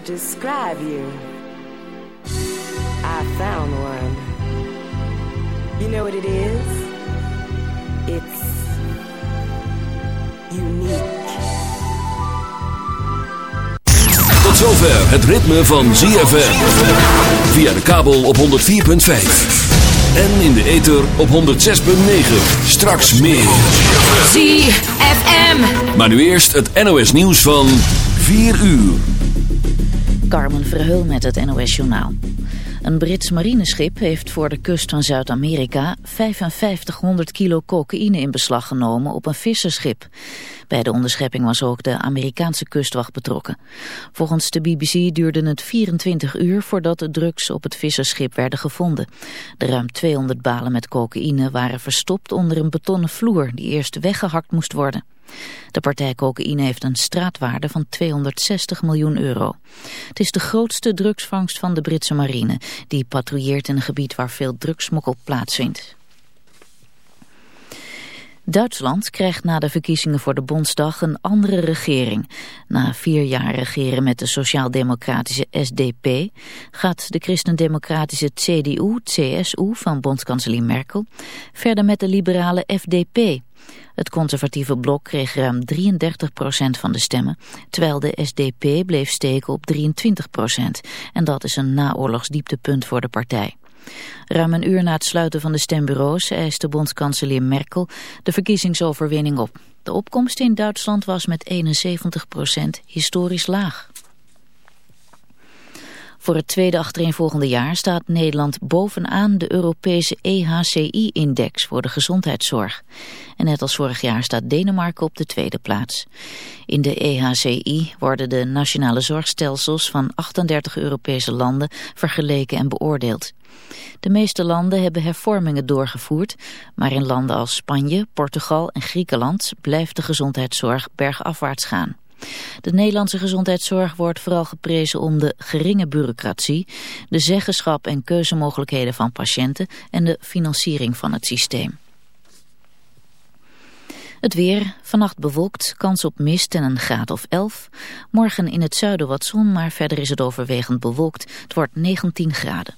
describe you. I found one. You know what it is? It's unique. Tot zover het ritme van ZFM. Via de kabel op 104.5. En in de ether op 106.9. Straks meer. ZFM. Maar nu eerst het NOS nieuws van 4 uur. Carmen Verheul met het NOS Journaal. Een Brits marineschip heeft voor de kust van Zuid-Amerika 5500 kilo cocaïne in beslag genomen op een visserschip. Bij de onderschepping was ook de Amerikaanse kustwacht betrokken. Volgens de BBC duurde het 24 uur voordat de drugs op het visserschip werden gevonden. De ruim 200 balen met cocaïne waren verstopt onder een betonnen vloer die eerst weggehakt moest worden. De partij cocaïne heeft een straatwaarde van 260 miljoen euro. Het is de grootste drugsvangst van de Britse marine. Die patrouilleert in een gebied waar veel drugsmokkel plaatsvindt. Duitsland krijgt na de verkiezingen voor de Bondsdag een andere regering. Na vier jaar regeren met de sociaal-democratische SDP... gaat de christendemocratische CDU-CSU van bondskanselier Merkel... verder met de liberale FDP... Het conservatieve blok kreeg ruim 33% van de stemmen, terwijl de SDP bleef steken op 23% En dat is een naoorlogsdieptepunt voor de partij. Ruim een uur na het sluiten van de stembureaus eiste bondskanselier Merkel de verkiezingsoverwinning op. De opkomst in Duitsland was met 71% historisch laag. Voor het tweede achtereenvolgende jaar staat Nederland bovenaan de Europese EHCI-index voor de gezondheidszorg. En net als vorig jaar staat Denemarken op de tweede plaats. In de EHCI worden de nationale zorgstelsels van 38 Europese landen vergeleken en beoordeeld. De meeste landen hebben hervormingen doorgevoerd, maar in landen als Spanje, Portugal en Griekenland blijft de gezondheidszorg bergafwaarts gaan. De Nederlandse gezondheidszorg wordt vooral geprezen om de geringe bureaucratie, de zeggenschap en keuzemogelijkheden van patiënten en de financiering van het systeem. Het weer, vannacht bewolkt, kans op mist en een graad of 11. Morgen in het zuiden wat zon, maar verder is het overwegend bewolkt. Het wordt 19 graden.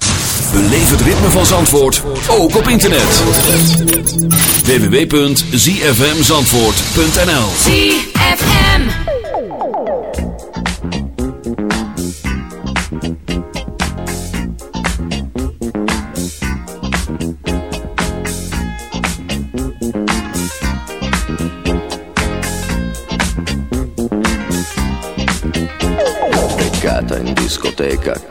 Beleef het ritme van Zandvoort, ook op internet. www.zfmzandvoort.nl ZFM. Beccata in discoteca lo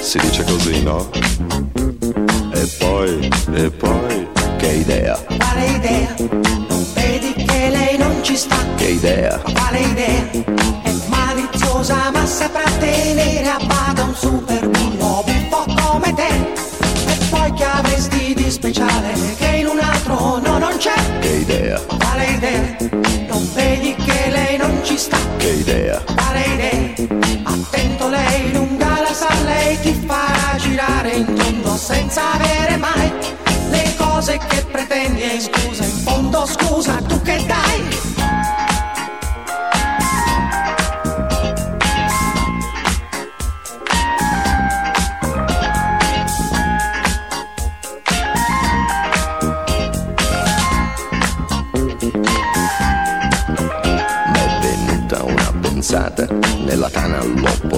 si dice così, no? E poi, e poi, che idea, Quale idea? Non vedi che lei non ci sta? che idea, Quale idea? È maliziosa ma saprà tenere a bada un super bullo buffo come te. E poi che avresti di speciale che in un altro no non c'è? che idea, Quale idea? Non vedi che lei non ci sta? che idea, Quale idea? Senza avere mai le cose che pretendi e scusa, in fondo scusa, tu che dai? venuta una pensata, nella tana portata,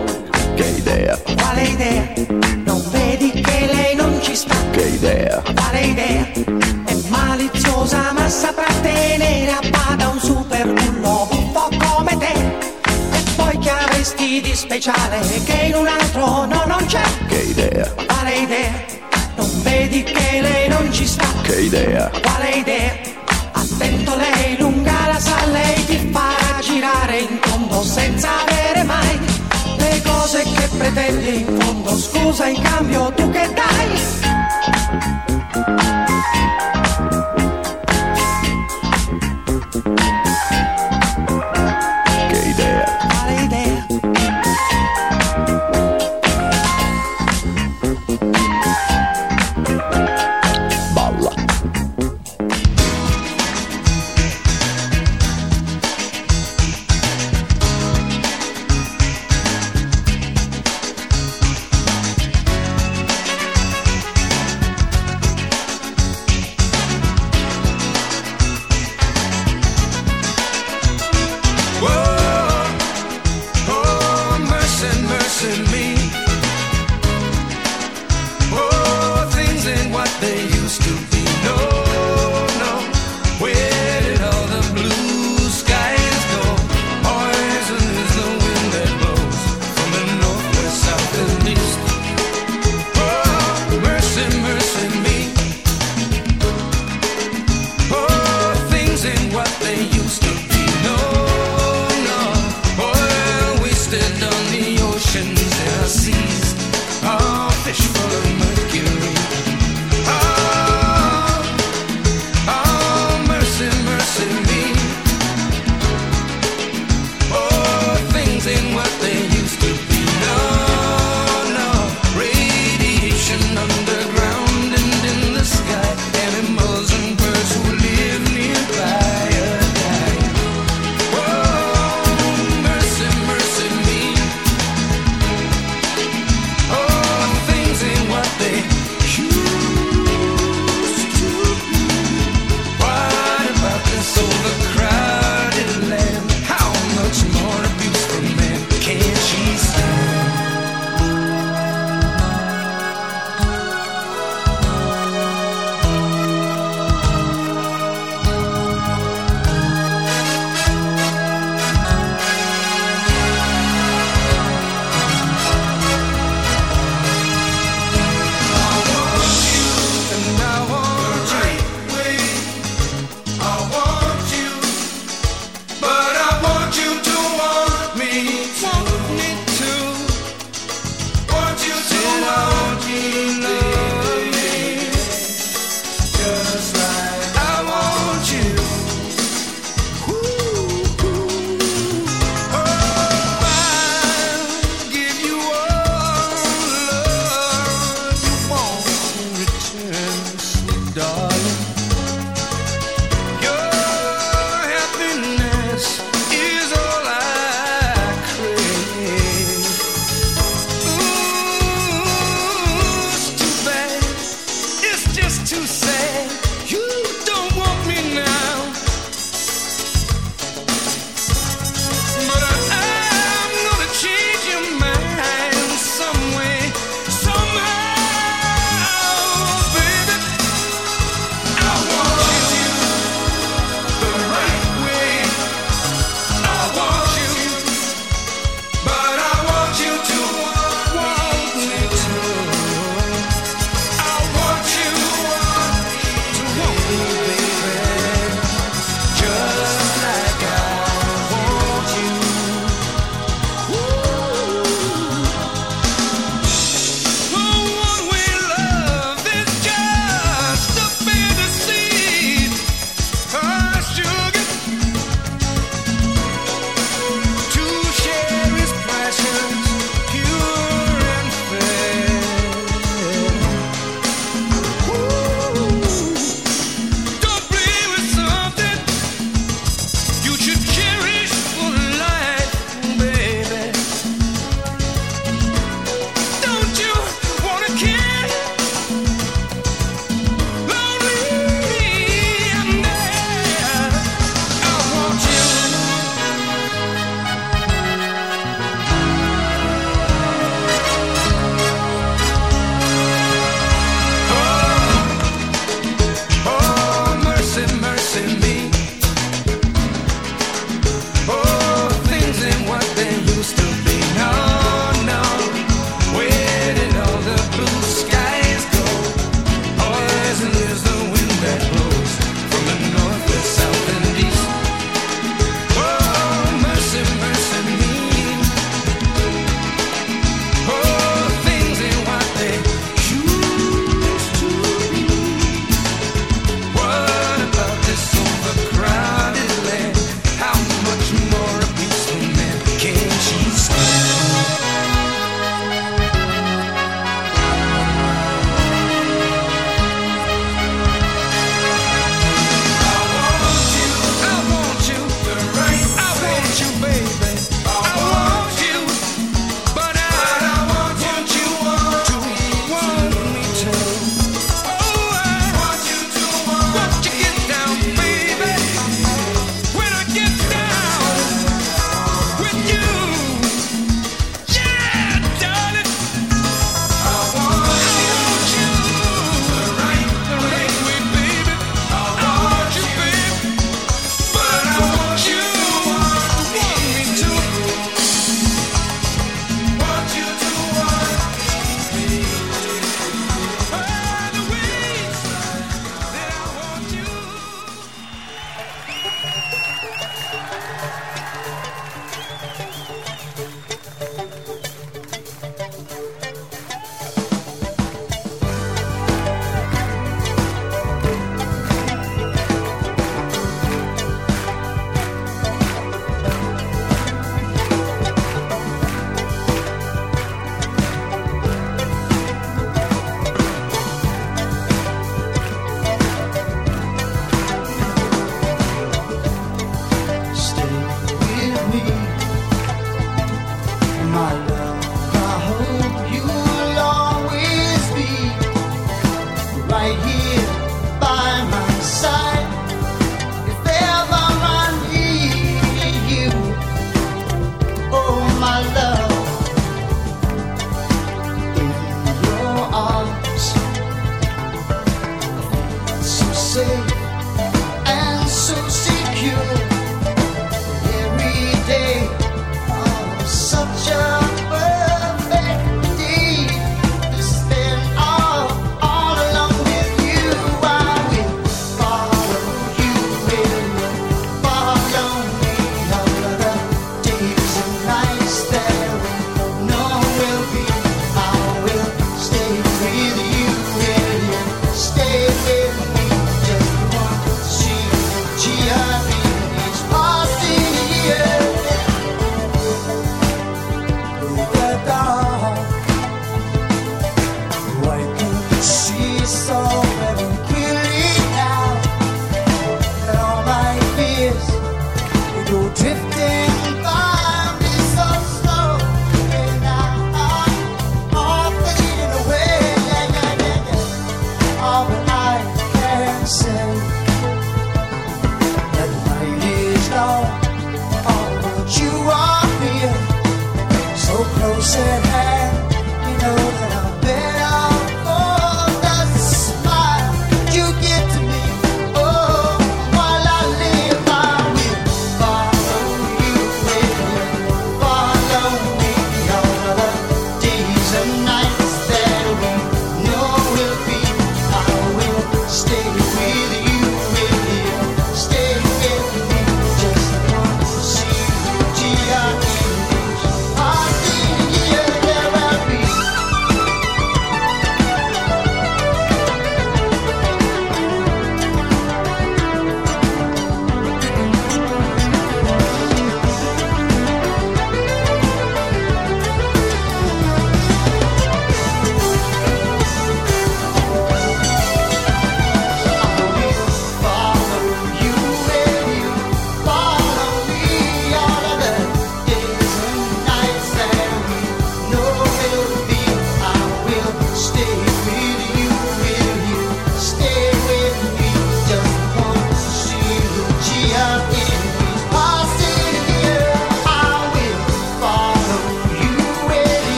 che idea, Quale idea? Non vedi che lei non ci sta? che idea, Quale idea? È maliziosa ma saprà tenere a bada un super bullo buffo come te. E poi che avresti di speciale che in un altro no non c'è? che idea, Quale idea? Non vedi che lei non ci sta? che idea, Quale idea? Attento lei lunga la sa, lei ti farà girare in tondo senza avere le cose che pretendi in fondo. Scusa in cambio tu che dai?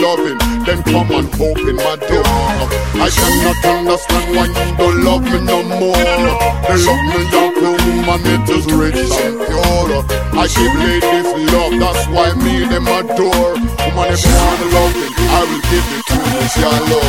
loving. Then come and open my door. I cannot understand why you don't love me no more. They love me like a woman, it is rich and pure. I give ladies love, that's why me them adore. Woman, if you want loving, I will give it to you, your love.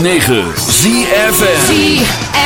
106.9 ZFN